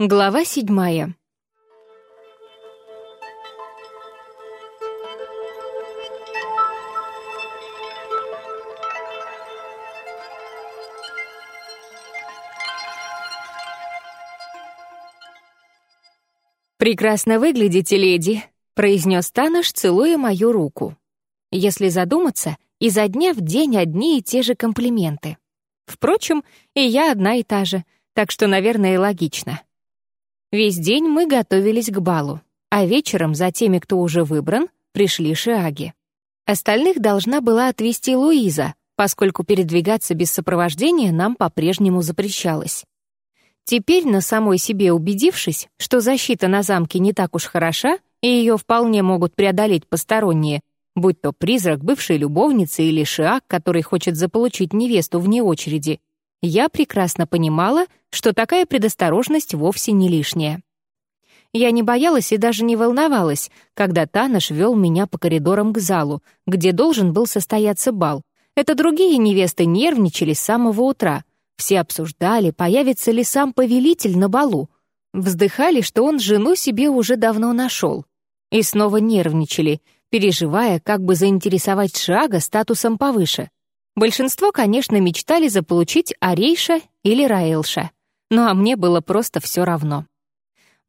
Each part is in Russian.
Глава седьмая. «Прекрасно выглядите, леди», — произнес Таныш, целуя мою руку. Если задуматься, изо дня в день одни и те же комплименты. Впрочем, и я одна и та же, так что, наверное, логично. Весь день мы готовились к балу, а вечером за теми, кто уже выбран, пришли шиаги. Остальных должна была отвезти Луиза, поскольку передвигаться без сопровождения нам по-прежнему запрещалось. Теперь, на самой себе убедившись, что защита на замке не так уж хороша, и ее вполне могут преодолеть посторонние, будь то призрак бывшей любовницы или шиак, который хочет заполучить невесту вне очереди, я прекрасно понимала, что такая предосторожность вовсе не лишняя. Я не боялась и даже не волновалась, когда Таныш вел меня по коридорам к залу, где должен был состояться бал. Это другие невесты нервничали с самого утра. Все обсуждали, появится ли сам повелитель на балу. Вздыхали, что он жену себе уже давно нашел. И снова нервничали, переживая, как бы заинтересовать Шага статусом повыше. Большинство, конечно, мечтали заполучить Арейша или Раэлша, ну а мне было просто все равно.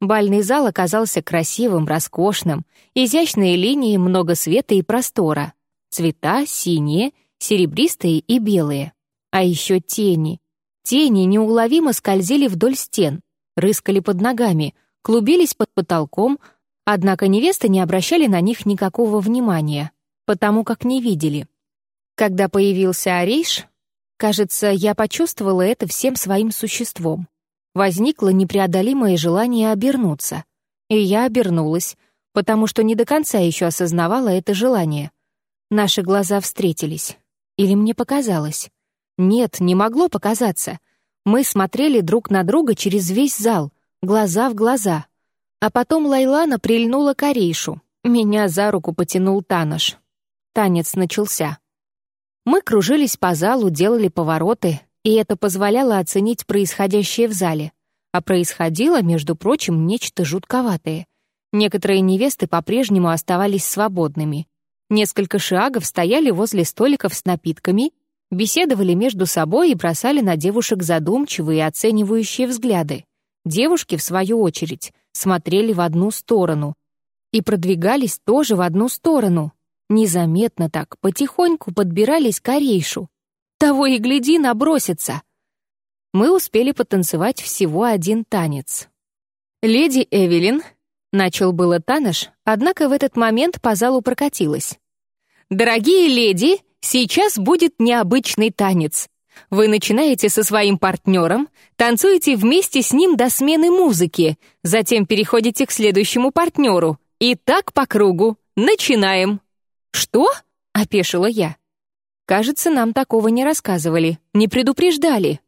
Бальный зал оказался красивым, роскошным, изящные линии, много света и простора. Цвета синие, серебристые и белые. А еще тени. Тени неуловимо скользили вдоль стен, рыскали под ногами, клубились под потолком, однако невесты не обращали на них никакого внимания, потому как не видели — когда появился Ариш, кажется, я почувствовала это всем своим существом. Возникло непреодолимое желание обернуться. И я обернулась, потому что не до конца еще осознавала это желание. Наши глаза встретились. Или мне показалось? Нет, не могло показаться. Мы смотрели друг на друга через весь зал, глаза в глаза. А потом Лайлана прильнула к Арейшу. Меня за руку потянул Танош. Танец начался. Мы кружились по залу, делали повороты, и это позволяло оценить происходящее в зале. А происходило, между прочим, нечто жутковатое. Некоторые невесты по-прежнему оставались свободными. Несколько шиагов стояли возле столиков с напитками, беседовали между собой и бросали на девушек задумчивые оценивающие взгляды. Девушки, в свою очередь, смотрели в одну сторону и продвигались тоже в одну сторону, Незаметно так, потихоньку подбирались к Орейшу. Того и гляди, набросится. Мы успели потанцевать всего один танец. «Леди Эвелин», — начал было Таныш, однако в этот момент по залу прокатилась. «Дорогие леди, сейчас будет необычный танец. Вы начинаете со своим партнером, танцуете вместе с ним до смены музыки, затем переходите к следующему партнеру. И так по кругу. Начинаем!» «Что?» — опешила я. «Кажется, нам такого не рассказывали, не предупреждали».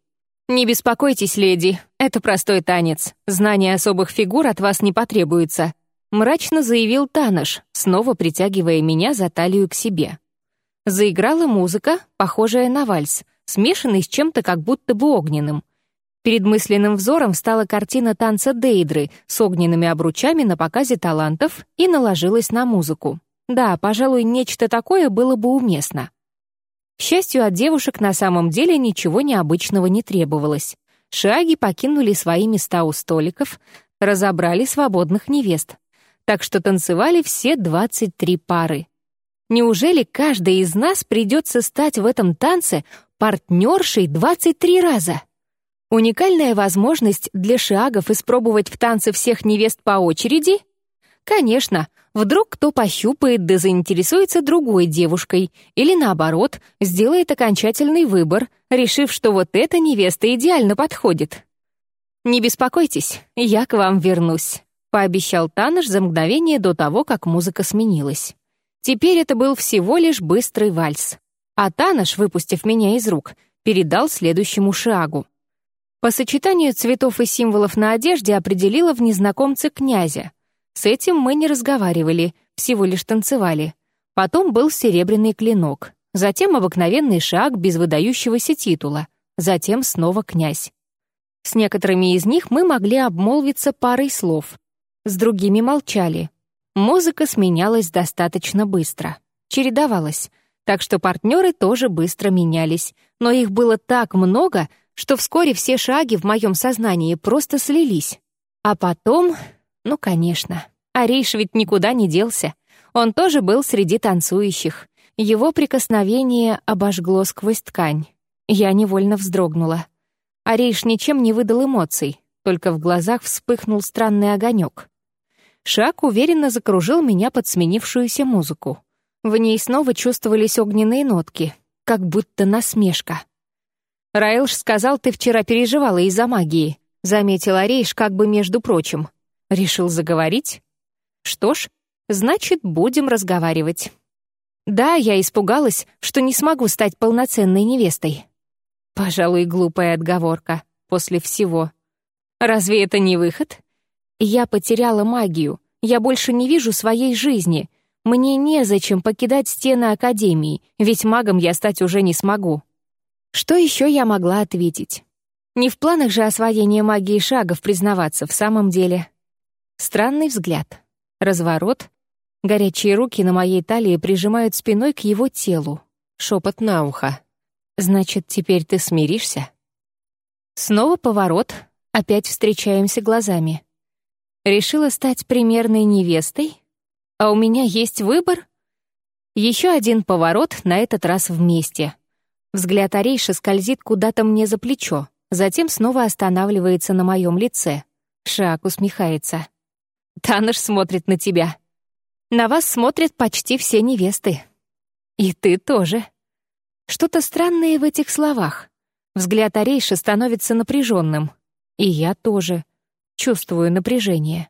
«Не беспокойтесь, леди, это простой танец. Знание особых фигур от вас не потребуется», — мрачно заявил Таныш, снова притягивая меня за талию к себе. Заиграла музыка, похожая на вальс, смешанный с чем-то как будто бы огненным. Перед мысленным взором стала картина танца Дейдры с огненными обручами на показе талантов и наложилась на музыку. Да, пожалуй, нечто такое было бы уместно. К счастью, от девушек на самом деле ничего необычного не требовалось. Шаги покинули свои места у столиков, разобрали свободных невест. Так что танцевали все 23 пары. Неужели каждой из нас придется стать в этом танце партнершей 23 раза? Уникальная возможность для шиагов испробовать в танце всех невест по очереди? Конечно, Вдруг кто пощупает да заинтересуется другой девушкой, или наоборот, сделает окончательный выбор, решив, что вот эта невеста идеально подходит. «Не беспокойтесь, я к вам вернусь», — пообещал Таныш за мгновение до того, как музыка сменилась. Теперь это был всего лишь быстрый вальс. А Таныш, выпустив меня из рук, передал следующему шагу. По сочетанию цветов и символов на одежде определила в незнакомце князя — с этим мы не разговаривали, всего лишь танцевали. Потом был серебряный клинок, затем обыкновенный шаг без выдающегося титула, затем снова князь. С некоторыми из них мы могли обмолвиться парой слов. С другими молчали. Музыка сменялась достаточно быстро. Чередовалась. Так что партнеры тоже быстро менялись. Но их было так много, что вскоре все шаги в моем сознании просто слились. А потом... Ну, конечно. Ариш ведь никуда не делся. Он тоже был среди танцующих. Его прикосновение обожгло сквозь ткань. Я невольно вздрогнула. Ариш ничем не выдал эмоций, только в глазах вспыхнул странный огонек. Шаг уверенно закружил меня под сменившуюся музыку. В ней снова чувствовались огненные нотки, как будто насмешка. «Раилш сказал, ты вчера переживала из-за магии», — заметил Арейш как бы между прочим. «Решил заговорить?» «Что ж, значит, будем разговаривать». «Да, я испугалась, что не смогу стать полноценной невестой». Пожалуй, глупая отговорка после всего. Разве это не выход? Я потеряла магию. Я больше не вижу своей жизни. Мне незачем покидать стены Академии, ведь магом я стать уже не смогу. Что еще я могла ответить? Не в планах же освоения магии шагов признаваться в самом деле. Странный взгляд. Разворот. Горячие руки на моей талии прижимают спиной к его телу. Шепот на ухо. Значит, теперь ты смиришься? Снова поворот, опять встречаемся глазами. Решила стать примерной невестой? А у меня есть выбор? Еще один поворот, на этот раз вместе. Взгляд Арейши скользит куда-то мне за плечо, затем снова останавливается на моем лице. Шак усмехается. Таныш смотрит на тебя. На вас смотрят почти все невесты. И ты тоже. Что-то странное в этих словах. Взгляд Арейши становится напряженным. И я тоже чувствую напряжение.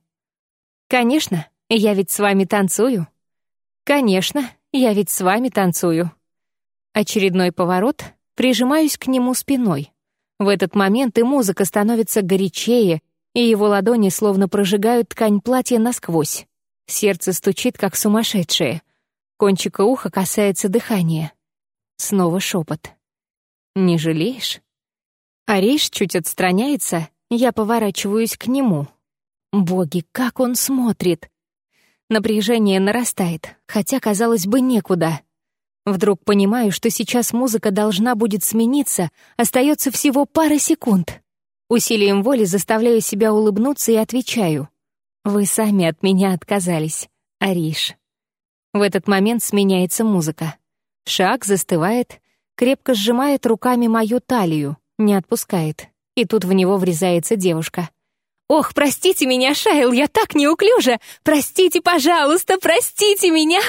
«Конечно, я ведь с вами танцую». «Конечно, я ведь с вами танцую». Очередной поворот, прижимаюсь к нему спиной. В этот момент и музыка становится горячее, и его ладони словно прожигают ткань платья насквозь. Сердце стучит, как сумасшедшее. Кончика уха касается дыхания. Снова шепот. «Не жалеешь?» Ариш чуть отстраняется, я поворачиваюсь к нему. Боги, как он смотрит! Напряжение нарастает, хотя, казалось бы, некуда. Вдруг понимаю, что сейчас музыка должна будет смениться, остается всего пара секунд. Усилием воли заставляю себя улыбнуться и отвечаю. «Вы сами от меня отказались, Ариш». В этот момент сменяется музыка. Шаг застывает, крепко сжимает руками мою талию, не отпускает. И тут в него врезается девушка. «Ох, простите меня, Шайл, я так неуклюжа! Простите, пожалуйста, простите меня!»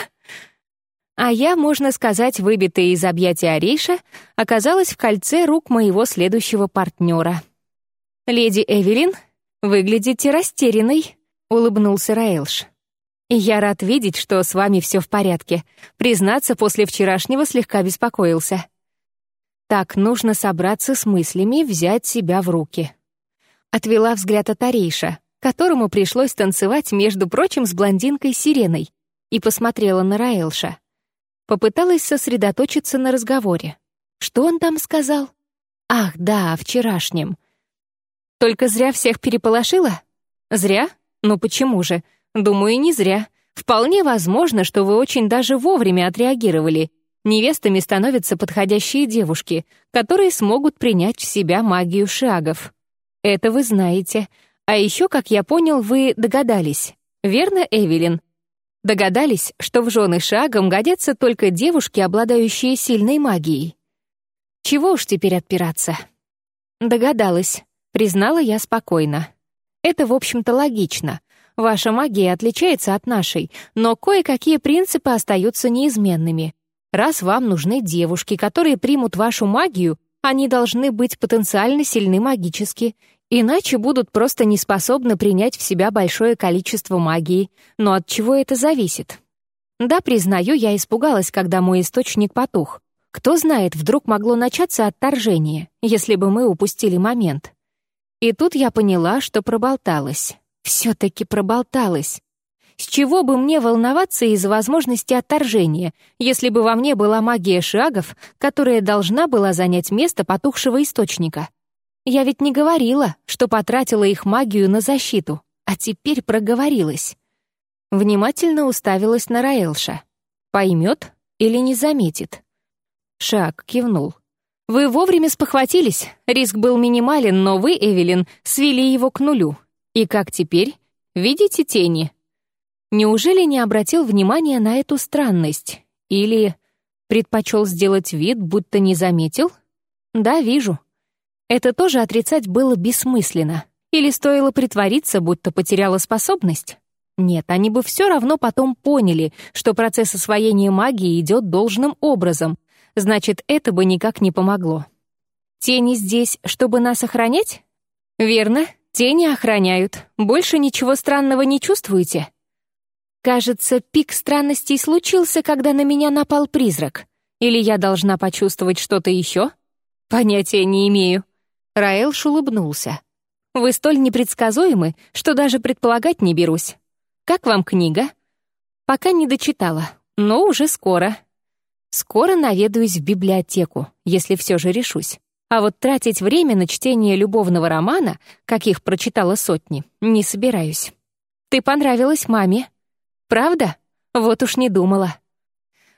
А я, можно сказать, выбитая из объятия Ариша, оказалась в кольце рук моего следующего партнера. «Леди Эвелин, выглядите растерянной», — улыбнулся Раэлш. «Я рад видеть, что с вами все в порядке. Признаться, после вчерашнего слегка беспокоился». Так, нужно собраться с мыслями, взять себя в руки. Отвела взгляд от Арейша, которому пришлось танцевать, между прочим, с блондинкой Сиреной, и посмотрела на Раэлша. Попыталась сосредоточиться на разговоре. Что он там сказал? Ах, да, о вчерашнем. Только зря всех переполошила? Зря? Ну почему же? Думаю, не зря. Вполне возможно, что вы очень даже вовремя отреагировали. Невестами становятся подходящие девушки, которые смогут принять в себя магию шагов. Это вы знаете. А еще, как я понял, вы догадались. Верно, Эвелин? Догадались, что в жены шагом годятся только девушки, обладающие сильной магией. Чего уж теперь отпираться? Догадалась, признала я спокойно. Это, в общем-то, логично. Ваша магия отличается от нашей, но кое-какие принципы остаются неизменными. Раз вам нужны девушки, которые примут вашу магию, они должны быть потенциально сильны магически, иначе будут просто не способны принять в себя большое количество магии. Но от чего это зависит? Да, признаю, я испугалась, когда мой источник потух. Кто знает, вдруг могло начаться отторжение, если бы мы упустили момент. И тут я поняла, что проболталась. Все-таки проболталась. С чего бы мне волноваться из-за возможности отторжения, если бы во мне была магия шагов, которая должна была занять место потухшего источника? Я ведь не говорила, что потратила их магию на защиту, а теперь проговорилась. Внимательно уставилась на Раэлша. Поймет или не заметит? Шаг кивнул. «Вы вовремя спохватились. Риск был минимален, но вы, Эвелин, свели его к нулю. И как теперь? Видите тени?» Неужели не обратил внимания на эту странность? Или предпочел сделать вид, будто не заметил? Да, вижу. Это тоже отрицать было бессмысленно. Или стоило притвориться, будто потеряла способность? Нет, они бы все равно потом поняли, что процесс освоения магии идет должным образом, значит, это бы никак не помогло. Тени здесь, чтобы нас охранять? Верно, тени охраняют. Больше ничего странного не чувствуете? Кажется, пик странностей случился, когда на меня напал призрак. Или я должна почувствовать что-то еще? Понятия не имею. Раэлш улыбнулся. Вы столь непредсказуемы, что даже предполагать не берусь. Как вам книга? Пока не дочитала, но уже скоро. Скоро наведаюсь в библиотеку, если все же решусь. А вот тратить время на чтение любовного романа, каких прочитала сотни, не собираюсь. Ты понравилась маме. Правда? Вот уж не думала.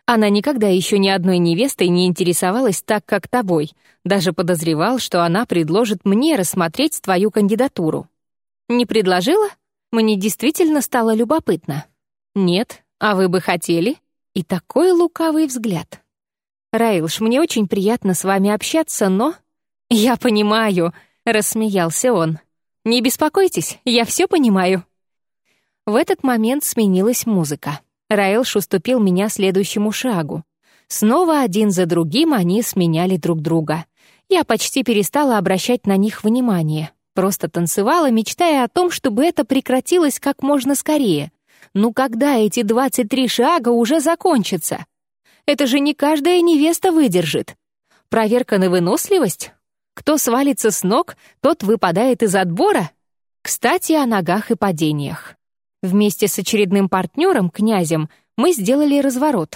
Она никогда еще ни одной невестой не интересовалась так, как тобой. Даже подозревал, что она предложит мне рассмотреть твою кандидатуру. Не предложила? Мне действительно стало любопытно. Нет, а вы бы хотели? И такой лукавый взгляд. «Раилш, мне очень приятно с вами общаться, но...» «Я понимаю», — рассмеялся он. «Не беспокойтесь, я все понимаю». В этот момент сменилась музыка. Раилш уступил меня следующему шагу. Снова один за другим они сменяли друг друга. Я почти перестала обращать на них внимание. Просто танцевала, мечтая о том, чтобы это прекратилось как можно скорее. Ну когда эти 23 шага уже закончатся? Это же не каждая невеста выдержит. Проверка на выносливость? Кто свалится с ног, тот выпадает из отбора. Кстати, о ногах и падениях. Вместе с очередным партнером, князем, мы сделали разворот.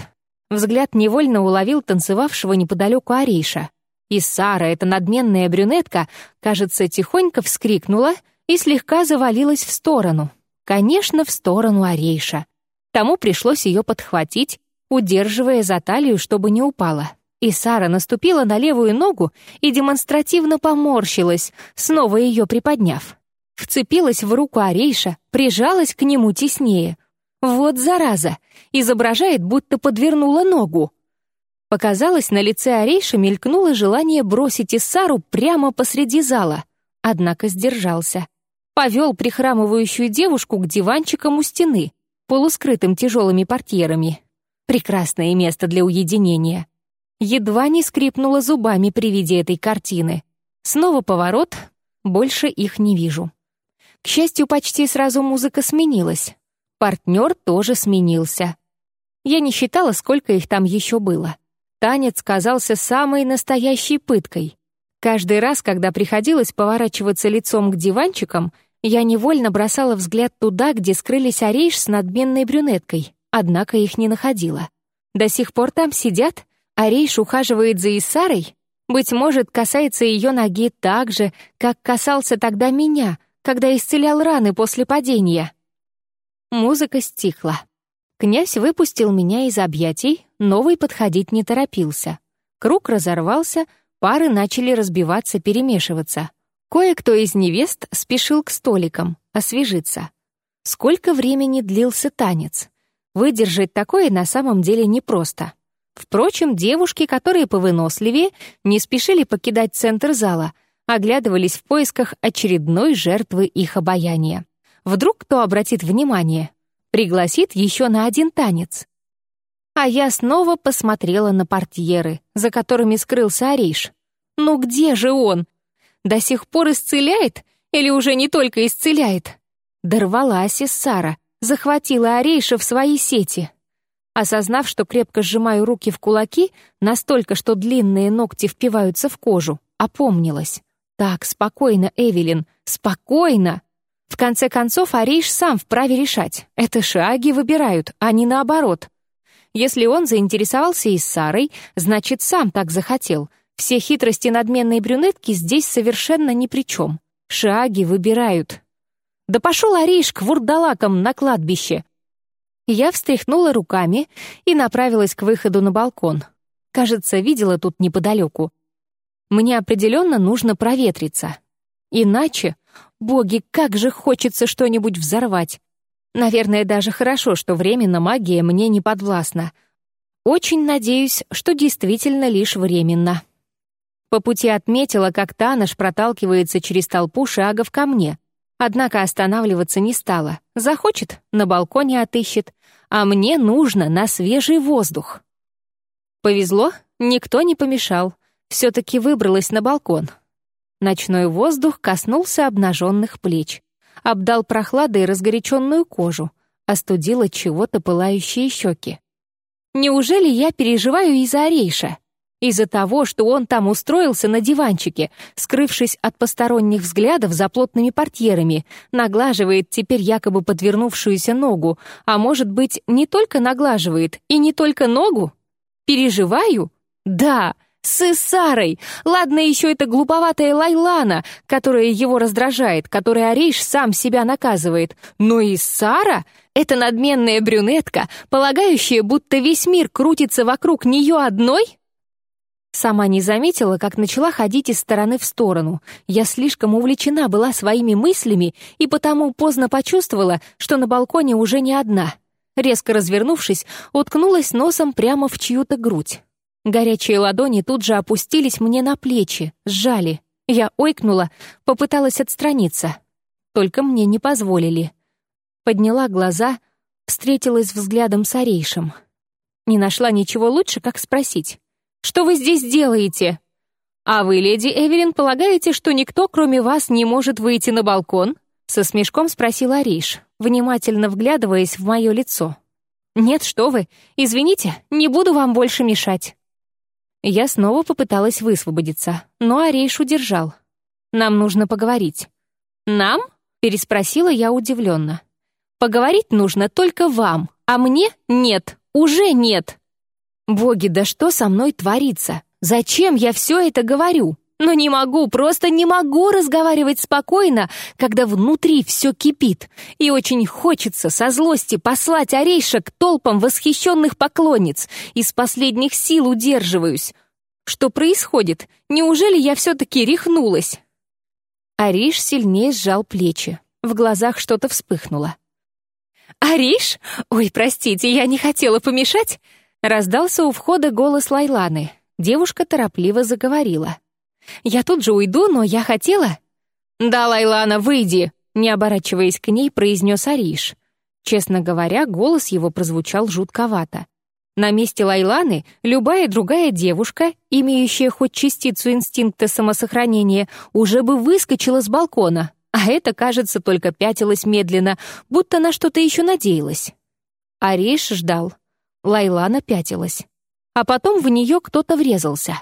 Взгляд невольно уловил танцевавшего неподалеку Ариша. И Сара, эта надменная брюнетка, кажется, тихонько вскрикнула и слегка завалилась в сторону. Конечно, в сторону Орейша. Тому пришлось ее подхватить, удерживая за талию, чтобы не упала. И Сара наступила на левую ногу и демонстративно поморщилась, снова ее приподняв. Вцепилась в руку Орейша, прижалась к нему теснее. Вот зараза! Изображает, будто подвернула ногу. Показалось, на лице Орейша мелькнуло желание бросить Иссару прямо посреди зала. Однако сдержался повел прихрамывающую девушку к диванчикам у стены, полускрытым тяжелыми портьерами. Прекрасное место для уединения. Едва не скрипнула зубами при виде этой картины. Снова поворот, больше их не вижу. К счастью, почти сразу музыка сменилась. Партнер тоже сменился. Я не считала, сколько их там еще было. Танец казался самой настоящей пыткой. Каждый раз, когда приходилось поворачиваться лицом к диванчикам, я невольно бросала взгляд туда, где скрылись Орейш с надменной брюнеткой, однако их не находила. До сих пор там сидят? Орейш ухаживает за Исарой? Быть может, касается ее ноги так же, как касался тогда меня, когда исцелял раны после падения. Музыка стихла. Князь выпустил меня из объятий, новый подходить не торопился. Круг разорвался, пары начали разбиваться, перемешиваться. Кое-кто из невест спешил к столикам, освежиться. Сколько времени длился танец? Выдержать такое на самом деле непросто. Впрочем, девушки, которые повыносливее, не спешили покидать центр зала, оглядывались в поисках очередной жертвы их обаяния. Вдруг кто обратит внимание, пригласит еще на один танец. А я снова посмотрела на портьеры, за которыми скрылся Ариш. Ну где же он? До сих пор исцеляет? Или уже не только исцеляет? Дорвалась из Сара, захватила Орейша в свои сети. Осознав, что крепко сжимаю руки в кулаки, настолько, что длинные ногти впиваются в кожу, опомнилась. Так, спокойно, Эвелин, спокойно. В конце концов, Ариш сам вправе решать. Это шаги выбирают, а не наоборот. Если он заинтересовался и Сарой, значит, сам так захотел — Все хитрости надменной брюнетки здесь совершенно ни при чем. Шаги выбирают. Да пошел Ариш к вурдалакам на кладбище. Я встряхнула руками и направилась к выходу на балкон. Кажется, видела тут неподалеку. Мне определенно нужно проветриться. Иначе, боги, как же хочется что-нибудь взорвать. Наверное, даже хорошо, что временно магия мне не подвластна. Очень надеюсь, что действительно лишь временно. По пути отметила, как Таныш проталкивается через толпу шагов ко мне. Однако останавливаться не стала. Захочет — на балконе отыщет. А мне нужно на свежий воздух. Повезло, никто не помешал. Все-таки выбралась на балкон. Ночной воздух коснулся обнаженных плеч. Обдал прохладой разгоряченную кожу. Остудил от чего-то пылающие щеки. Неужели я переживаю из-за Орейша? Из-за того, что он там устроился на диванчике, скрывшись от посторонних взглядов за плотными портьерами, наглаживает теперь якобы подвернувшуюся ногу, а может быть, не только наглаживает, и не только ногу? Переживаю? Да, с Исарой! Ладно еще эта глуповатая Лайлана, которая его раздражает, которая Ариш сам себя наказывает. Но и Сара — это надменная брюнетка, полагающая, будто весь мир крутится вокруг нее одной? Сама не заметила, как начала ходить из стороны в сторону. Я слишком увлечена была своими мыслями и потому поздно почувствовала, что на балконе уже не одна. Резко развернувшись, уткнулась носом прямо в чью-то грудь. Горячие ладони тут же опустились мне на плечи, сжали. Я ойкнула, попыталась отстраниться. Только мне не позволили. Подняла глаза, встретилась взглядом с Орейшем. Не нашла ничего лучше, как спросить. Что вы здесь делаете?» «А вы, леди Эвелин, полагаете, что никто, кроме вас, не может выйти на балкон?» Со смешком спросил Ариш, внимательно вглядываясь в мое лицо. «Нет, что вы. Извините, не буду вам больше мешать». Я снова попыталась высвободиться, но Ариш удержал. «Нам нужно поговорить». «Нам?» — переспросила я удивленно. «Поговорить нужно только вам, а мне нет, уже нет». Боги, да что со мной творится? Зачем я все это говорю? Но не могу, просто не могу разговаривать спокойно, когда внутри все кипит. И очень хочется со злости послать Орейша к толпам восхищенных поклонниц. Из последних сил удерживаюсь. Что происходит? Неужели я все-таки рехнулась? Ариш сильнее сжал плечи. В глазах что-то вспыхнуло. «Ариш? Ой, простите, я не хотела помешать. Раздался у входа голос Лайланы. Девушка торопливо заговорила. «Я тут же уйду, но я хотела...» «Да, Лайлана, выйди!» Не оборачиваясь к ней, произнес Ариш. Честно говоря, голос его прозвучал жутковато. На месте Лайланы любая другая девушка, имеющая хоть частицу инстинкта самосохранения, уже бы выскочила с балкона, а это, кажется, только пятилась медленно, будто на что-то еще надеялась. Ариш ждал. Лайлана пятилась. А потом в нее кто-то врезался.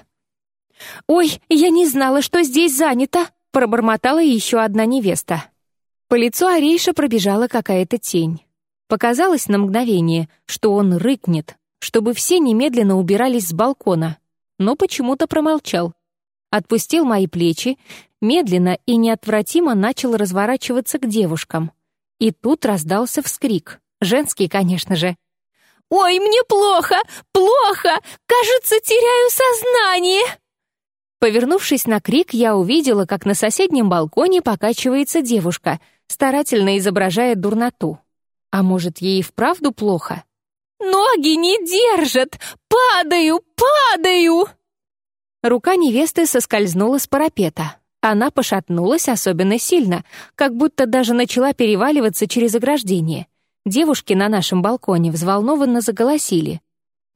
«Ой, я не знала, что здесь занято!» пробормотала еще одна невеста. По лицу Арейша пробежала какая-то тень. Показалось на мгновение, что он рыкнет, чтобы все немедленно убирались с балкона, но почему-то промолчал. Отпустил мои плечи, медленно и неотвратимо начал разворачиваться к девушкам. И тут раздался вскрик. Женский, конечно же. «Ой, мне плохо! Плохо! Кажется, теряю сознание!» Повернувшись на крик, я увидела, как на соседнем балконе покачивается девушка, старательно изображая дурноту. А может, ей вправду плохо? «Ноги не держат! Падаю! Падаю!» Рука невесты соскользнула с парапета. Она пошатнулась особенно сильно, как будто даже начала переваливаться через ограждение. Девушки на нашем балконе взволнованно заголосили.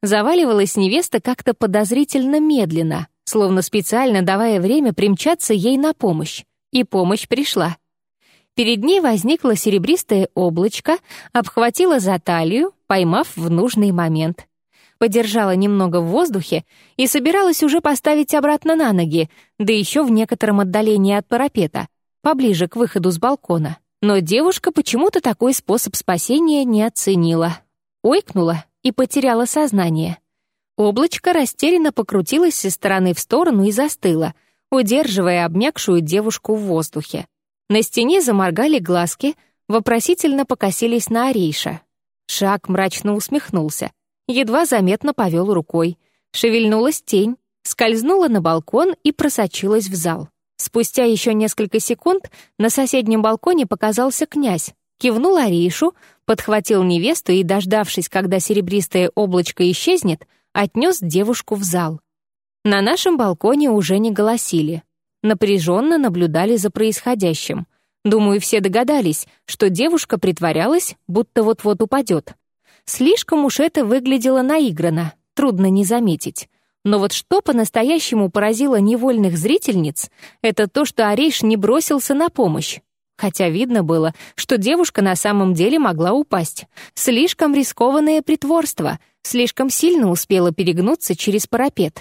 Заваливалась невеста как-то подозрительно медленно, словно специально давая время примчаться ей на помощь. И помощь пришла. Перед ней возникло серебристое облачко, обхватило за талию, поймав в нужный момент. Подержала немного в воздухе и собиралась уже поставить обратно на ноги, да еще в некотором отдалении от парапета, поближе к выходу с балкона. Но девушка почему-то такой способ спасения не оценила. Ойкнула и потеряла сознание. Облачко растерянно покрутилось из стороны в сторону и застыло, удерживая обмякшую девушку в воздухе. На стене заморгали глазки, вопросительно покосились на Арейша. Шаг мрачно усмехнулся, едва заметно повел рукой. Шевельнулась тень, скользнула на балкон и просочилась в зал. Спустя еще несколько секунд на соседнем балконе показался князь, кивнул Аришу, подхватил невесту и, дождавшись, когда серебристое облачко исчезнет, отнес девушку в зал. На нашем балконе уже не голосили. Напряженно наблюдали за происходящим. Думаю, все догадались, что девушка притворялась, будто вот-вот упадет. Слишком уж это выглядело наигранно, трудно не заметить. Но вот что по-настоящему поразило невольных зрительниц, это то, что Орейш не бросился на помощь. Хотя видно было, что девушка на самом деле могла упасть. Слишком рискованное притворство, слишком сильно успела перегнуться через парапет.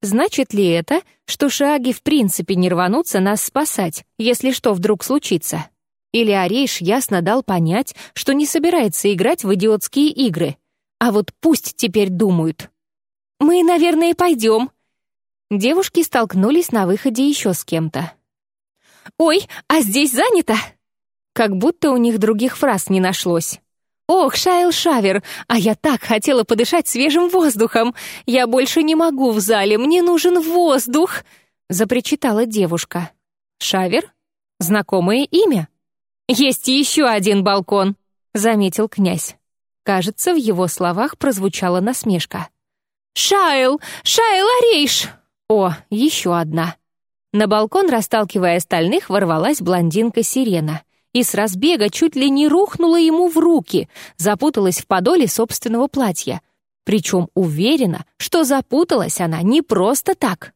Значит ли это, что шаги в принципе не рванутся нас спасать, если что вдруг случится? Или Орейш ясно дал понять, что не собирается играть в идиотские игры? А вот пусть теперь думают. «Мы, наверное, пойдем». Девушки столкнулись на выходе еще с кем-то. «Ой, а здесь занято!» Как будто у них других фраз не нашлось. «Ох, Шайл Шавер, а я так хотела подышать свежим воздухом! Я больше не могу в зале, мне нужен воздух!» запричитала девушка. «Шавер? Знакомое имя?» «Есть еще один балкон», — заметил князь. Кажется, в его словах прозвучала насмешка. «Шайл! Шайл Арейш!» О, еще одна. На балкон, расталкивая остальных, ворвалась блондинка-сирена и с разбега чуть ли не рухнула ему в руки, запуталась в подоле собственного платья. Причем уверена, что запуталась она не просто так.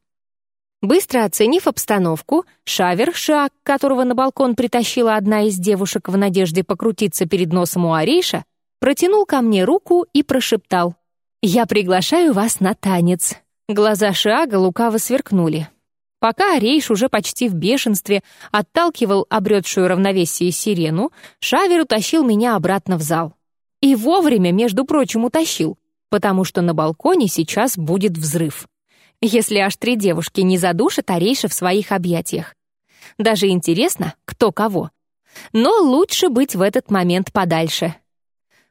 Быстро оценив обстановку, Шавер, шаг которого на балкон притащила одна из девушек в надежде покрутиться перед носом у Арейша, протянул ко мне руку и прошептал. «Я приглашаю вас на танец». Глаза Шиага лукаво сверкнули. Пока Рейш уже почти в бешенстве отталкивал обретшую равновесие сирену, Шавер утащил меня обратно в зал. И вовремя, между прочим, утащил, потому что на балконе сейчас будет взрыв. Если аж три девушки не задушат Арейша в своих объятиях. Даже интересно, кто кого. Но лучше быть в этот момент подальше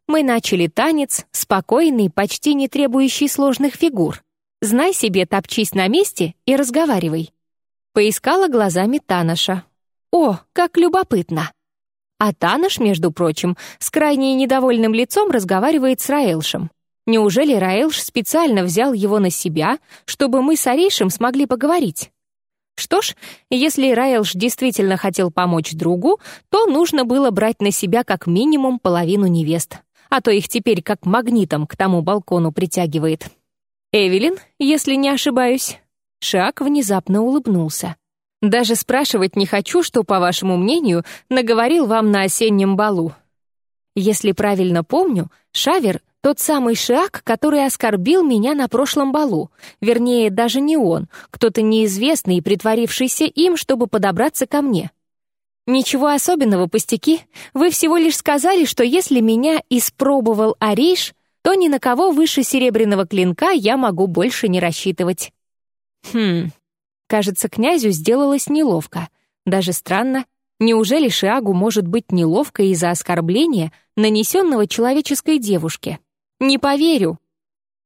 мы начали танец, спокойный, почти не требующий сложных фигур. Знай себе, топчись на месте и разговаривай. Поискала глазами Танаша. О, как любопытно! А Таныш, между прочим, с крайне недовольным лицом разговаривает с Раэлшем. Неужели Раэлш специально взял его на себя, чтобы мы с Арейшем смогли поговорить? Что ж, если Раэлш действительно хотел помочь другу, то нужно было брать на себя как минимум половину невест а то их теперь как магнитом к тому балкону притягивает. Эвелин, если не ошибаюсь. Шак внезапно улыбнулся. Даже спрашивать не хочу, что, по вашему мнению, наговорил вам на осеннем балу. Если правильно помню, Шавер — тот самый Шиак, который оскорбил меня на прошлом балу. Вернее, даже не он, кто-то неизвестный, притворившийся им, чтобы подобраться ко мне. «Ничего особенного, пустяки. Вы всего лишь сказали, что если меня испробовал Ариш, то ни на кого выше серебряного клинка я могу больше не рассчитывать». Хм, кажется, князю сделалось неловко. Даже странно, неужели Шиагу может быть неловко из-за оскорбления, нанесенного человеческой девушке? Не поверю.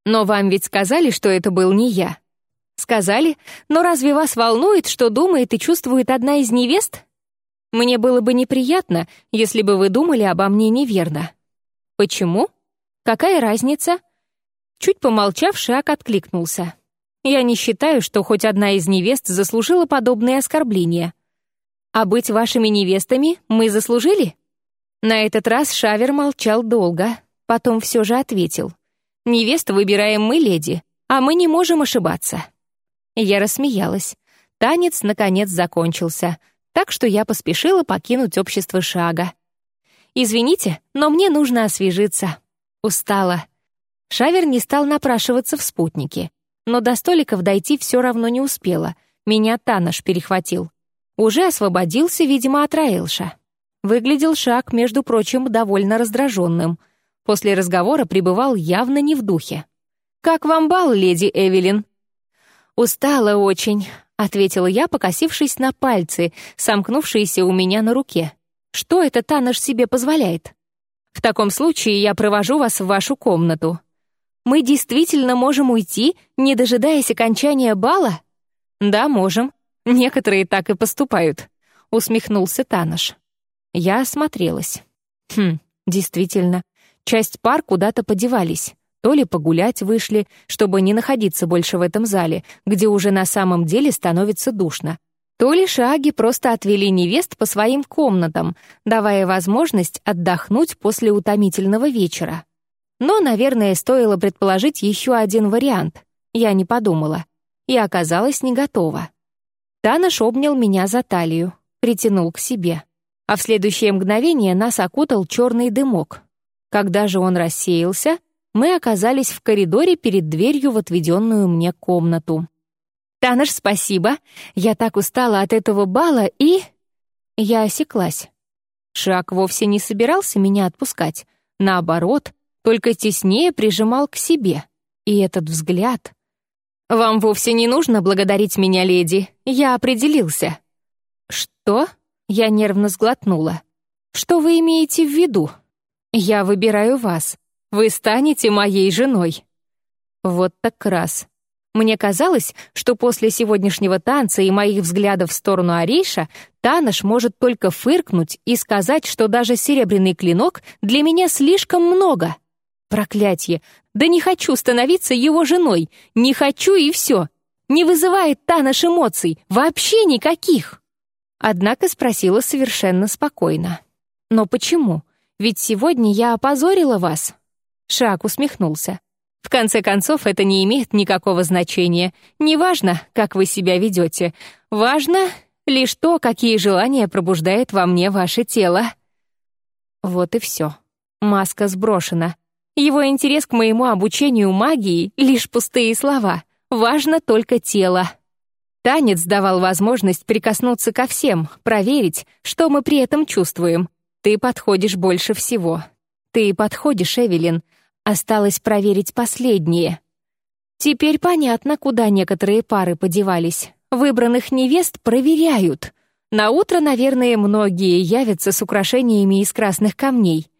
Но вам ведь сказали, что это был не я. Сказали, но разве вас волнует, что думает и чувствует одна из невест? Мне было бы неприятно, если бы вы думали обо мне неверно. Почему? Какая разница? Чуть помолчав, Шиак откликнулся. Я не считаю, что хоть одна из невест заслужила подобные оскорбления. А быть вашими невестами мы заслужили? На этот раз Шавер молчал долго, потом все же ответил. Невест выбираем мы, леди, а мы не можем ошибаться. Я рассмеялась. Танец, наконец, закончился — так что я поспешила покинуть общество шага. «Извините, но мне нужно освежиться. Устала». Шавер не стал напрашиваться в спутники, но до столиков дойти все равно не успела. Меня Танош перехватил. Уже освободился, видимо, от Раэлша. Выглядел шаг, между прочим, довольно раздраженным. После разговора пребывал явно не в духе. Как вам бал, леди Эвелин?» «Устала очень», — ответила я, покосившись на пальцы, сомкнувшиеся у меня на руке. «Что это Таныш себе позволяет?» «В таком случае я провожу вас в вашу комнату». «Мы действительно можем уйти, не дожидаясь окончания бала?» «Да, можем. Некоторые так и поступают», — усмехнулся Таныш. Я осмотрелась. Хм, действительно, часть пар куда-то подевались. То ли погулять вышли, чтобы не находиться больше в этом зале, где уже на самом деле становится душно. То ли шаги просто отвели невест по своим комнатам, давая возможность отдохнуть после утомительного вечера. Но, наверное, стоило предположить еще один вариант. Я не подумала. И оказалась не готова. Таныш обнял меня за талию, притянул к себе. А в следующее мгновение нас окутал черный дымок. Когда же он рассеялся, мы оказались в коридоре перед дверью в отведенную мне комнату. «Таныш, спасибо. Я так устала от этого бала и...» Я осеклась. Шаг вовсе не собирался меня отпускать. Наоборот, только теснее прижимал к себе. И этот взгляд... «Вам вовсе не нужно благодарить меня, леди. Я определился». «Что?» — я нервно сглотнула. «Что вы имеете в виду?» «Я выбираю вас. Вы станете моей женой». Вот так раз. Мне казалось, что после сегодняшнего танца и моих взглядов в сторону Ариша Таныш может только фыркнуть и сказать, что даже серебряный клинок для меня слишком много. Проклятье! Да не хочу становиться его женой! Не хочу и все! Не вызывает Таныш эмоций! Вообще никаких! Однако спросила совершенно спокойно. «Но почему? Ведь сегодня я опозорила вас». Шак усмехнулся. «В конце концов, это не имеет никакого значения. Неважно, как вы себя ведете. Важно лишь то, какие желания пробуждает во мне ваше тело». Вот и все. Маска сброшена. Его интерес к моему обучению магии — лишь пустые слова. Важно только тело. Танец давал возможность прикоснуться ко всем, проверить, что мы при этом чувствуем. Ты подходишь больше всего. Ты подходишь, Эвелин. Осталось проверить последнее. Теперь понятно, куда некоторые пары подевались. Выбранных невест проверяют. На утро, наверное, многие явятся с украшениями из красных камней.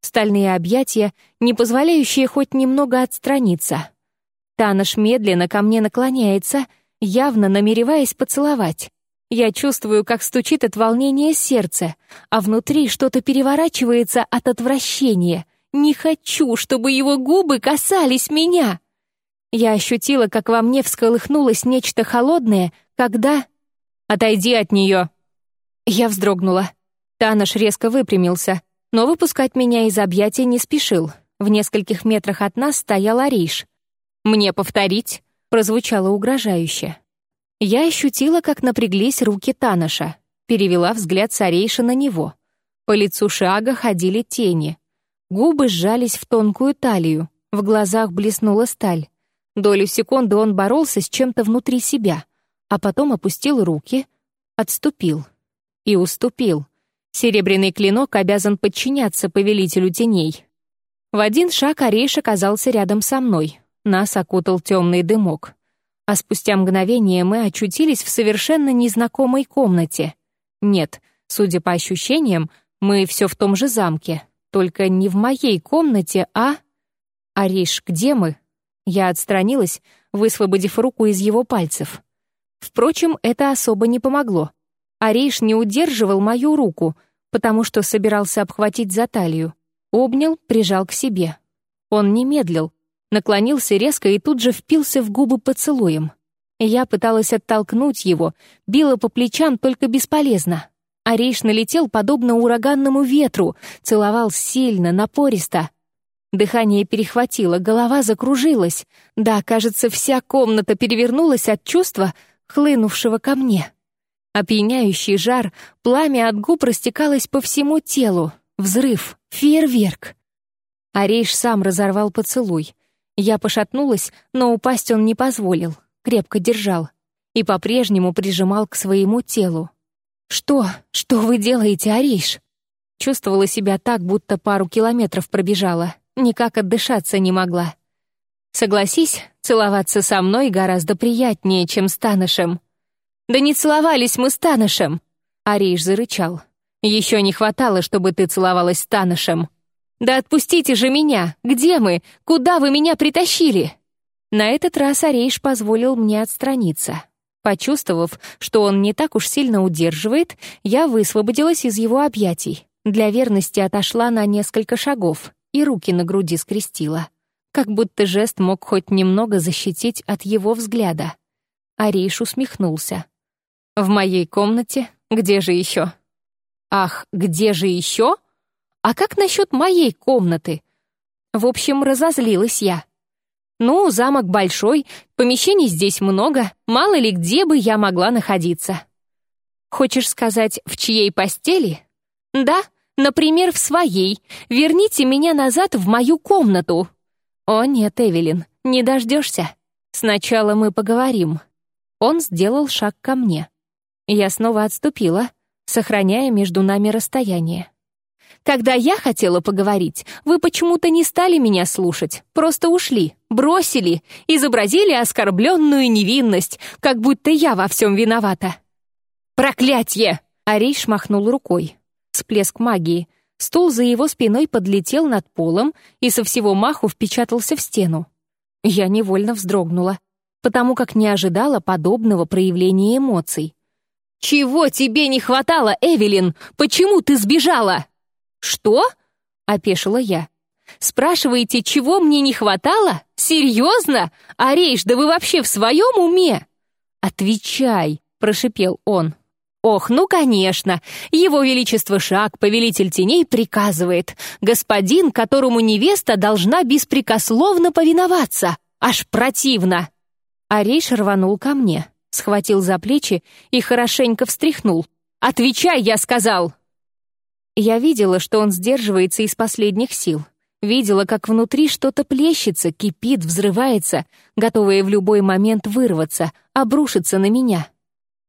Стальные объятия, не позволяющие хоть немного отстраниться. Таныш медленно ко мне наклоняется, явно намереваясь поцеловать. Я чувствую, как стучит от волнения сердце, а внутри что-то переворачивается от отвращения. Не хочу, чтобы его губы касались меня. Я ощутила, как во мне всколыхнулось нечто холодное, когда... «Отойди от нее!» Я вздрогнула. Таныш резко выпрямился, но выпускать меня из объятий не спешил. В нескольких метрах от нас стоял Ариш. «Мне повторить?» — прозвучало угрожающе. Я ощутила, как напряглись руки Танаша, перевела взгляд Сарейша на него. По лицу Шага ходили тени. Губы сжались в тонкую талию, в глазах блеснула сталь. Долю секунды он боролся с чем-то внутри себя, а потом опустил руки, отступил. И уступил. Серебряный клинок обязан подчиняться повелителю теней. В один шаг Орейш оказался рядом со мной. Нас окутал темный дымок а спустя мгновение мы очутились в совершенно незнакомой комнате. Нет, судя по ощущениям, мы все в том же замке, только не в моей комнате, а... «Ариш, где мы?» Я отстранилась, высвободив руку из его пальцев. Впрочем, это особо не помогло. Ариш не удерживал мою руку, потому что собирался обхватить за талию. Обнял, прижал к себе. Он не медлил, наклонился резко и тут же впился в губы поцелуем. Я пыталась оттолкнуть его, била по плечам только бесполезно. Ариш налетел подобно ураганному ветру, целовал сильно, напористо. Дыхание перехватило, голова закружилась. Да, кажется, вся комната перевернулась от чувства, хлынувшего ко мне. Опьяняющий жар, пламя от губ растекалось по всему телу. Взрыв, фейерверк. Ариш сам разорвал поцелуй. Я пошатнулась, но упасть он не позволил, крепко держал и по-прежнему прижимал к своему телу. «Что? Что вы делаете, Ариш?» Чувствовала себя так, будто пару километров пробежала, никак отдышаться не могла. Согласись, целоваться со мной гораздо приятнее, чем с Танышем. Да не целовались мы с Танышем. Ариш зарычал. Еще не хватало, чтобы ты целовалась с Танышем. Да отпустите же меня! Где мы? Куда вы меня притащили? На этот раз Арейш позволил мне отстраниться. Почувствовав, что он не так уж сильно удерживает, я высвободилась из его объятий. Для верности отошла на несколько шагов и руки на груди скрестила. Как будто жест мог хоть немного защитить от его взгляда. Ариш усмехнулся. «В моей комнате? Где же еще?» «Ах, где же еще? А как насчет моей комнаты?» В общем, разозлилась я. Ну, замок большой, помещений здесь много, мало ли где бы я могла находиться. Хочешь сказать, в чьей постели? Да, например, в своей. Верните меня назад в мою комнату. О нет, Эвелин, не дождешься. Сначала мы поговорим. Он сделал шаг ко мне. Я снова отступила, сохраняя между нами расстояние. Когда я хотела поговорить, вы почему-то не стали меня слушать, просто ушли, бросили, изобразили оскорбленную невинность, как будто я во всем виновата. «Проклятье!» — Ариш махнул рукой. Всплеск магии. Стул за его спиной подлетел над полом и со всего маху впечатался в стену. Я невольно вздрогнула, потому как не ожидала подобного проявления эмоций. «Чего тебе не хватало, Эвелин? Почему ты сбежала?» «Что?» — опешила я. «Спрашиваете, чего мне не хватало? Серьезно? Арейш, да вы вообще в своем уме?» «Отвечай», — прошипел он. «Ох, ну, конечно! Его Величество Шаг, повелитель теней, приказывает. Господин, которому невеста должна беспрекословно повиноваться. Аж противно!» Арейш рванул ко мне, схватил за плечи и хорошенько встряхнул. «Отвечай, я сказал!» Я видела, что он сдерживается из последних сил. Видела, как внутри что-то плещется, кипит, взрывается, готовое в любой момент вырваться, обрушиться на меня.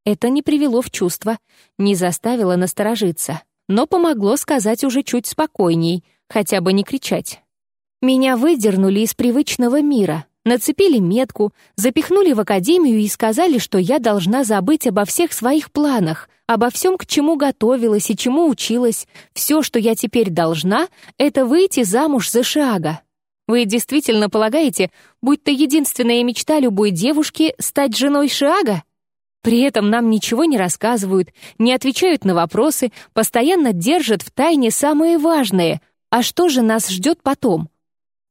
Это не привело в чувство, не заставило насторожиться, но помогло сказать уже чуть спокойней, хотя бы не кричать. Меня выдернули из привычного мира, нацепили метку, запихнули в академию и сказали, что я должна забыть обо всех своих планах, обо всем, к чему готовилась и чему училась. Все, что я теперь должна, это выйти замуж за Шиага. Вы действительно полагаете, будь-то единственная мечта любой девушки — стать женой Шиага? При этом нам ничего не рассказывают, не отвечают на вопросы, постоянно держат в тайне самое важное. А что же нас ждет потом?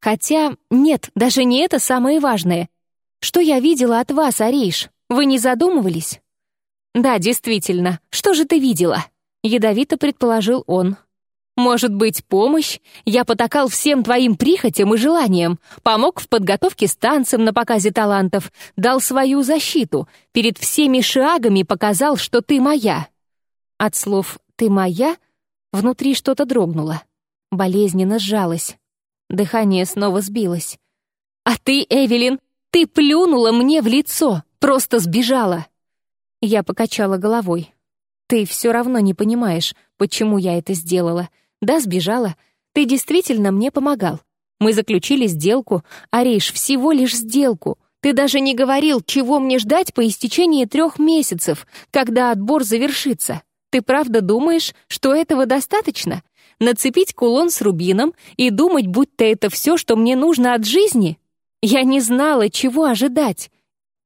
Хотя, нет, даже не это самое важное. Что я видела от вас, Арейш? Вы не задумывались? «Да, действительно, что же ты видела?» — ядовито предположил он. «Может быть, помощь? Я потакал всем твоим прихотям и желаниям, помог в подготовке с на показе талантов, дал свою защиту, перед всеми шагами показал, что ты моя». От слов «ты моя» внутри что-то дрогнуло, болезненно сжалось. Дыхание снова сбилось. «А ты, Эвелин, ты плюнула мне в лицо, просто сбежала!» Я покачала головой. «Ты все равно не понимаешь, почему я это сделала. Да, сбежала. Ты действительно мне помогал. Мы заключили сделку, Ариш, всего лишь сделку. Ты даже не говорил, чего мне ждать по истечении трех месяцев, когда отбор завершится. Ты правда думаешь, что этого достаточно? Нацепить кулон с рубином и думать, будто это все, что мне нужно от жизни? Я не знала, чего ожидать.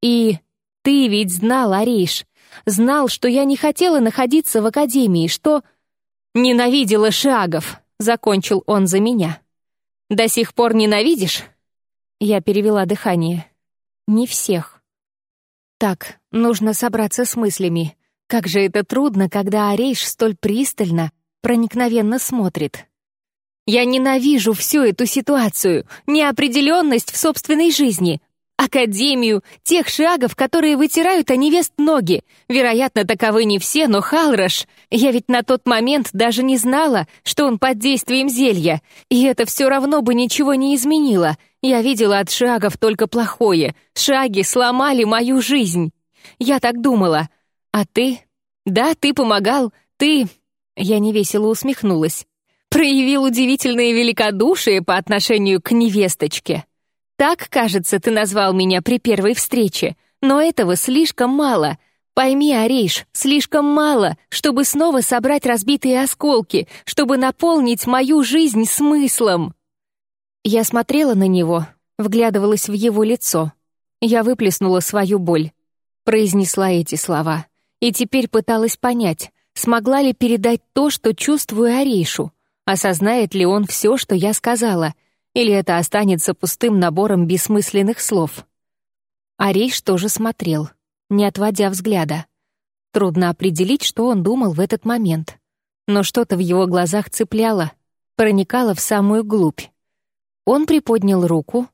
И ты ведь знал, Ариш, знал, что я не хотела находиться в академии, что... Ненавидела шагов, закончил он за меня. До сих пор ненавидишь? Я перевела дыхание. Не всех. Так, нужно собраться с мыслями. Как же это трудно, когда Арейш столь пристально, проникновенно смотрит. Я ненавижу всю эту ситуацию, неопределенность в собственной жизни, Академию, тех шагов, которые вытирают о невест ноги. Вероятно, таковы не все, но Халраш... Я ведь на тот момент даже не знала, что он под действием зелья. И это все равно бы ничего не изменило. Я видела от шагов только плохое. Шаги сломали мою жизнь. Я так думала. А ты? Да, ты помогал. Ты... Я невесело усмехнулась. Проявил удивительное великодушие по отношению к невесточке. Так, кажется, ты назвал меня при первой встрече, но этого слишком мало. Пойми, Ариш, слишком мало, чтобы снова собрать разбитые осколки, чтобы наполнить мою жизнь смыслом. Я смотрела на него, вглядывалась в его лицо. Я выплеснула свою боль, произнесла эти слова и теперь пыталась понять, смогла ли передать то, что чувствую Аришу, осознает ли он все, что я сказала, или это останется пустым набором бессмысленных слов. Ариш тоже смотрел, не отводя взгляда. Трудно определить, что он думал в этот момент. Но что-то в его глазах цепляло, проникало в самую глубь. Он приподнял руку,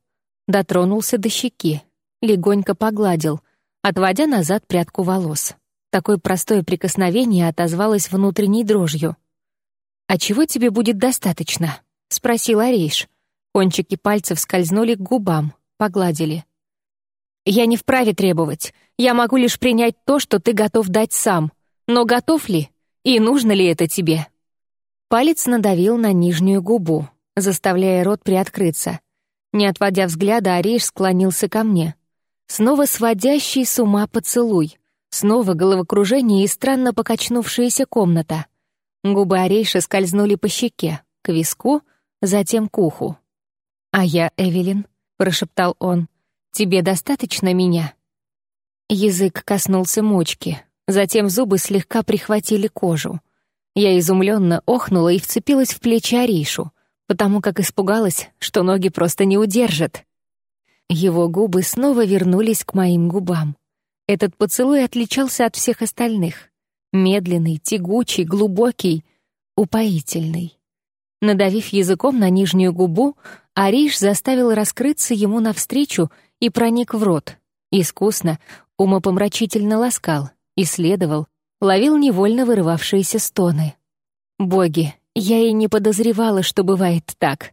дотронулся до щеки, легонько погладил, отводя назад прядку волос. Такое простое прикосновение отозвалось внутренней дрожью. «А чего тебе будет достаточно?» — спросил Арейш. Кончики пальцев скользнули к губам, погладили. «Я не вправе требовать. Я могу лишь принять то, что ты готов дать сам. Но готов ли? И нужно ли это тебе?» Палец надавил на нижнюю губу, заставляя рот приоткрыться. Не отводя взгляда, Ариш склонился ко мне. Снова сводящий с ума поцелуй. Снова головокружение и странно покачнувшаяся комната. Губы Арейша скользнули по щеке, к виску, затем к уху. «А я, Эвелин», — прошептал он, — «тебе достаточно меня?» Язык коснулся мочки, затем зубы слегка прихватили кожу. Я изумленно охнула и вцепилась в плечи Аришу, потому как испугалась, что ноги просто не удержат. Его губы снова вернулись к моим губам. Этот поцелуй отличался от всех остальных. Медленный, тягучий, глубокий, упоительный. Надавив языком на нижнюю губу, Ариш заставил раскрыться ему навстречу и проник в рот. Искусно, умопомрачительно ласкал, исследовал, ловил невольно вырывавшиеся стоны. Боги, я и не подозревала, что бывает так.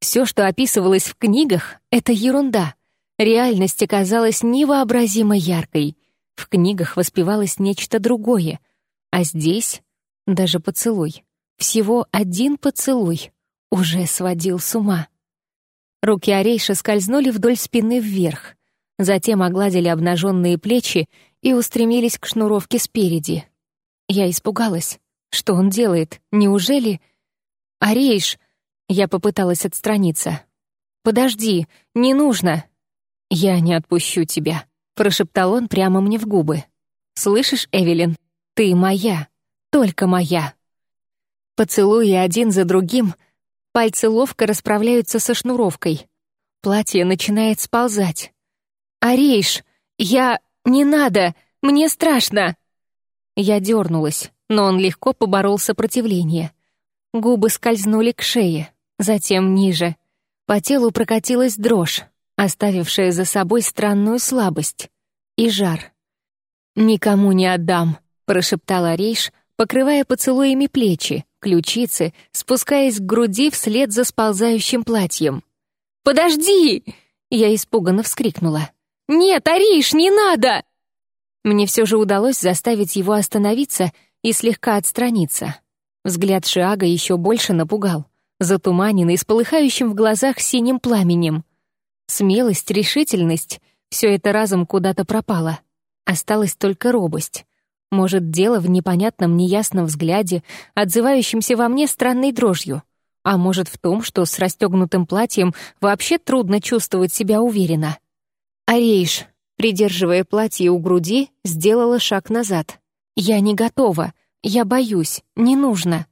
Все, что описывалось в книгах, — это ерунда. Реальность оказалась невообразимо яркой. В книгах воспевалось нечто другое. А здесь даже поцелуй. Всего один поцелуй уже сводил с ума. Руки Арейша скользнули вдоль спины вверх, затем огладили обнаженные плечи и устремились к шнуровке спереди. Я испугалась. Что он делает? Неужели... «Арейш!» Я попыталась отстраниться. «Подожди, не нужно!» «Я не отпущу тебя», — прошептал он прямо мне в губы. «Слышишь, Эвелин? Ты моя, только моя». Поцелуи один за другим, пальцы ловко расправляются со шнуровкой. Платье начинает сползать. «Арейш, я... не надо! Мне страшно!» Я дернулась, но он легко поборол сопротивление. Губы скользнули к шее, затем ниже. По телу прокатилась дрожь, оставившая за собой странную слабость и жар. «Никому не отдам», — прошептала Рейш, покрывая поцелуями плечи, ключицы, спускаясь к груди вслед за сползающим платьем. «Подожди!» — я испуганно вскрикнула. «Нет, Ариш, не надо!» Мне все же удалось заставить его остановиться и слегка отстраниться. Взгляд Шиага еще больше напугал, затуманенный, с полыхающим в глазах синим пламенем. Смелость, решительность — все это разом куда-то пропало. Осталась только робость. Может, дело в непонятном, неясном взгляде, отзывающемся во мне странной дрожью. А может, в том, что с расстегнутым платьем вообще трудно чувствовать себя уверенно. Арейш, придерживая платье у груди, сделала шаг назад. «Я не готова. Я боюсь. Не нужно».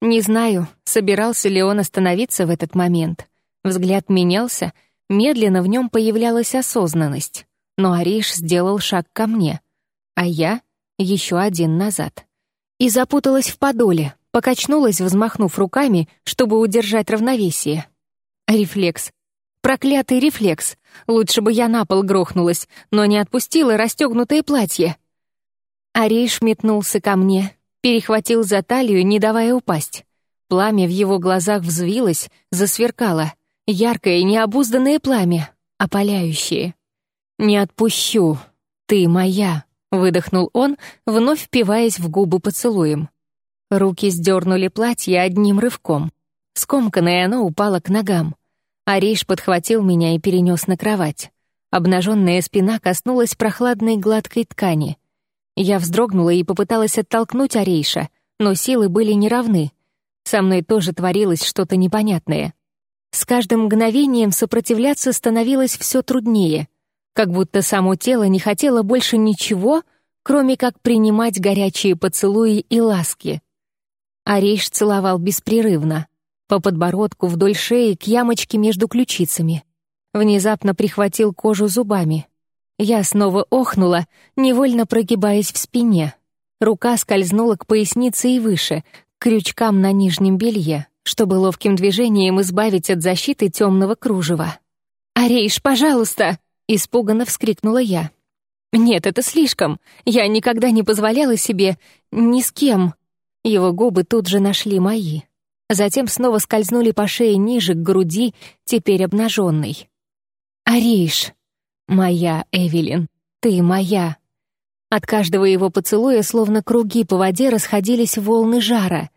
Не знаю, собирался ли он остановиться в этот момент. Взгляд менялся, медленно в нем появлялась осознанность. Но Ариш сделал шаг ко мне, а я еще один назад. И запуталась в подоле, покачнулась, взмахнув руками, чтобы удержать равновесие. Рефлекс. Проклятый рефлекс. Лучше бы я на пол грохнулась, но не отпустила расстегнутое платье. Ариш метнулся ко мне, перехватил за талию, не давая упасть. Пламя в его глазах взвилось, засверкало. Яркое, необузданное пламя, опаляющее. «Не отпущу. Ты моя», — выдохнул он, вновь впиваясь в губы поцелуем. Руки сдернули платье одним рывком. Скомканное оно упало к ногам. Ариш подхватил меня и перенес на кровать. Обнаженная спина коснулась прохладной гладкой ткани. Я вздрогнула и попыталась оттолкнуть Арейша, но силы были неравны. Со мной тоже творилось что-то непонятное. С каждым мгновением сопротивляться становилось все труднее, как будто само тело не хотело больше ничего, кроме как принимать горячие поцелуи и ласки. Арейш целовал беспрерывно, по подбородку вдоль шеи к ямочке между ключицами. Внезапно прихватил кожу зубами. Я снова охнула, невольно прогибаясь в спине. Рука скользнула к пояснице и выше, к крючкам на нижнем белье, чтобы ловким движением избавить от защиты темного кружева. «Арейш, пожалуйста!» — испуганно вскрикнула я. «Нет, это слишком. Я никогда не позволяла себе ни с кем». Его губы тут же нашли мои. Затем снова скользнули по шее ниже, к груди, теперь обнаженной. «Ариш, моя Эвелин, ты моя». От каждого его поцелуя словно круги по воде расходились волны жара.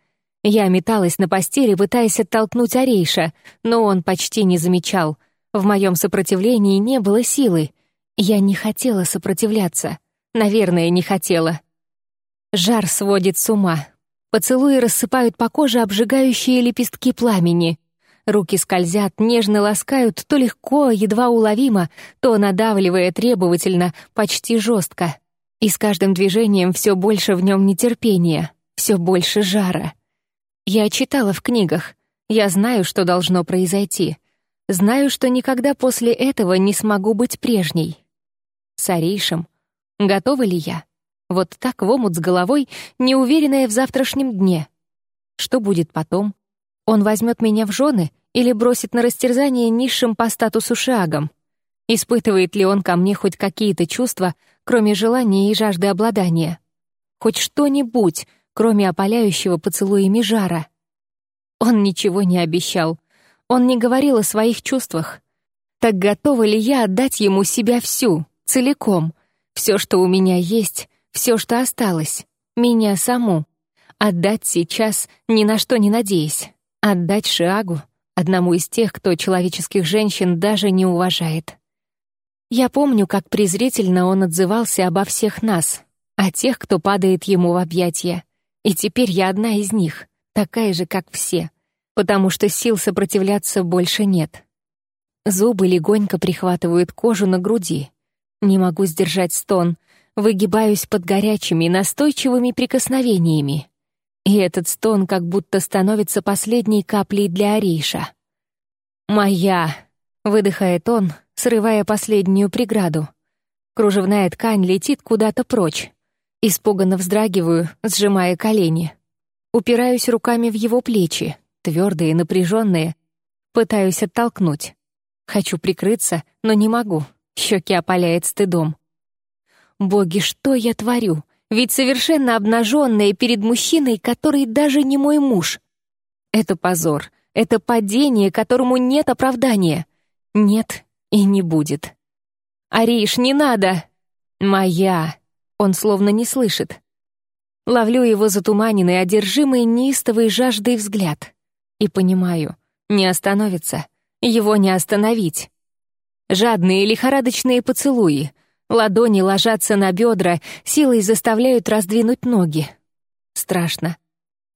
Я металась на постели, пытаясь оттолкнуть Арейша, но он почти не замечал. В моем сопротивлении не было силы. Я не хотела сопротивляться. Наверное, не хотела. Жар сводит с ума. Поцелуи рассыпают по коже обжигающие лепестки пламени. Руки скользят, нежно ласкают, то легко, едва уловимо, то надавливая требовательно, почти жестко. И с каждым движением все больше в нем нетерпения, все больше жара. Я читала в книгах. Я знаю, что должно произойти. Знаю, что никогда после этого не смогу быть прежней. С Арейшем. Готова ли я? Вот так в омут с головой, неуверенная в завтрашнем дне. Что будет потом? Он возьмет меня в жены или бросит на растерзание низшим по статусу шагом? Испытывает ли он ко мне хоть какие-то чувства, кроме желания и жажды обладания? Хоть что-нибудь, кроме опаляющего поцелуями жара? Он ничего не обещал. Он не говорил о своих чувствах. Так готова ли я отдать ему себя всю, целиком? Все, что у меня есть, все, что осталось, меня саму. Отдать сейчас, ни на что не надеясь. Отдать Шиагу, одному из тех, кто человеческих женщин даже не уважает. Я помню, как презрительно он отзывался обо всех нас, о тех, кто падает ему в объятия. И теперь я одна из них, такая же, как все, потому что сил сопротивляться больше нет. Зубы легонько прихватывают кожу на груди. Не могу сдержать стон — выгибаюсь под горячими, настойчивыми прикосновениями. И этот стон как будто становится последней каплей для Ариша. «Моя!» — выдыхает он, срывая последнюю преграду. Кружевная ткань летит куда-то прочь. Испуганно вздрагиваю, сжимая колени. Упираюсь руками в его плечи, твердые, напряженные. Пытаюсь оттолкнуть. Хочу прикрыться, но не могу. Щеки опаляет стыдом. Боги, что я творю? Ведь совершенно обнаженная перед мужчиной, который даже не мой муж. Это позор. Это падение, которому нет оправдания. Нет и не будет. «Ариш, не надо!» «Моя!» Он словно не слышит. Ловлю его затуманенный, одержимый неистовой жаждой взгляд. И понимаю, не остановится. Его не остановить. Жадные лихорадочные поцелуи, Ладони ложатся на бедра, силой заставляют раздвинуть ноги. Страшно.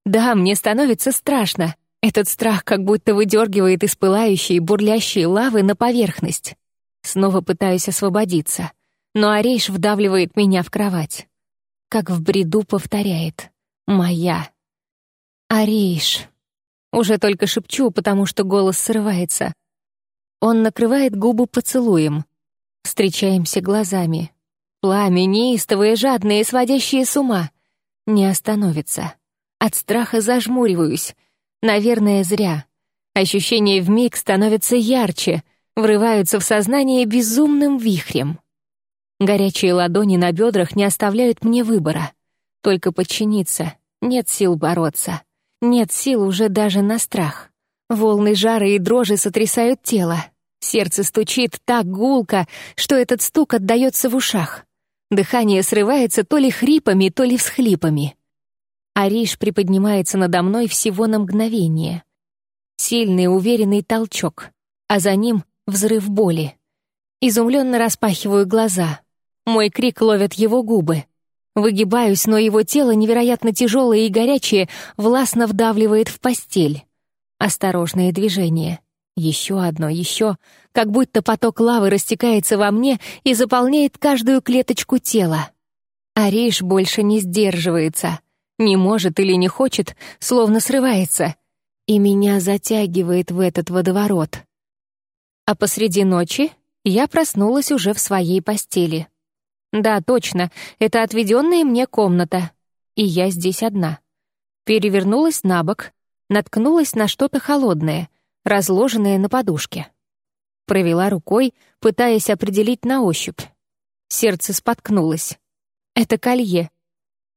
Да, мне становится страшно. Этот страх как будто выдергивает из пылающей, бурлящей лавы на поверхность. Снова пытаюсь освободиться, но Арейш вдавливает меня в кровать. Как в бреду повторяет. «Моя». «Арейш». Уже только шепчу, потому что голос срывается. Он накрывает губы поцелуем. Встречаемся глазами. Пламя неистовое, жадное, сводящее с ума. Не остановится. От страха зажмуриваюсь. Наверное, зря. Ощущения вмиг становятся ярче, врываются в сознание безумным вихрем. Горячие ладони на бедрах не оставляют мне выбора. Только подчиниться. Нет сил бороться. Нет сил уже даже на страх. Волны жара и дрожи сотрясают тело. Сердце стучит так гулко, что этот стук отдаётся в ушах. Дыхание срывается то ли хрипами, то ли всхлипами. Ариш приподнимается надо мной всего на мгновение. Сильный, уверенный толчок. а за ним взрыв боли. Изумленно распахиваю глаза. Мой крик ловят его губы. Выгибаюсь, но его тело, невероятно тяжелое и горячее, властно вдавливает в постель. Осторожное движение. Еще одно, еще, как будто поток лавы растекается во мне и заполняет каждую клеточку тела. Ариш больше не сдерживается, не может или не хочет, словно срывается, и меня затягивает в этот водоворот. А посреди ночи я проснулась уже в своей постели. Да, точно, это отведенная мне комната, и я здесь одна. Перевернулась на бок, наткнулась на что-то холодное, разложенное на подушке. Провела рукой, пытаясь определить на ощупь. Сердце споткнулось. Это колье.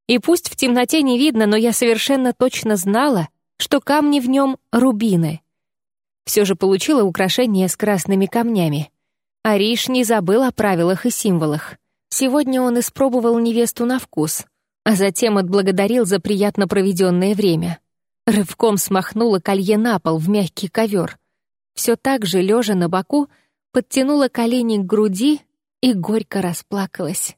И пусть в темноте не видно, но я совершенно точно знала, что камни в нем — рубины. Все же получила украшение с красными камнями. Ариш не забыл о правилах и символах. Сегодня он испробовал невесту на вкус, а затем отблагодарил за приятно проведенное время. Рывком смахнула колье на пол в мягкий ковер. Все так же, лежа на боку, подтянула колени к груди и горько расплакалась.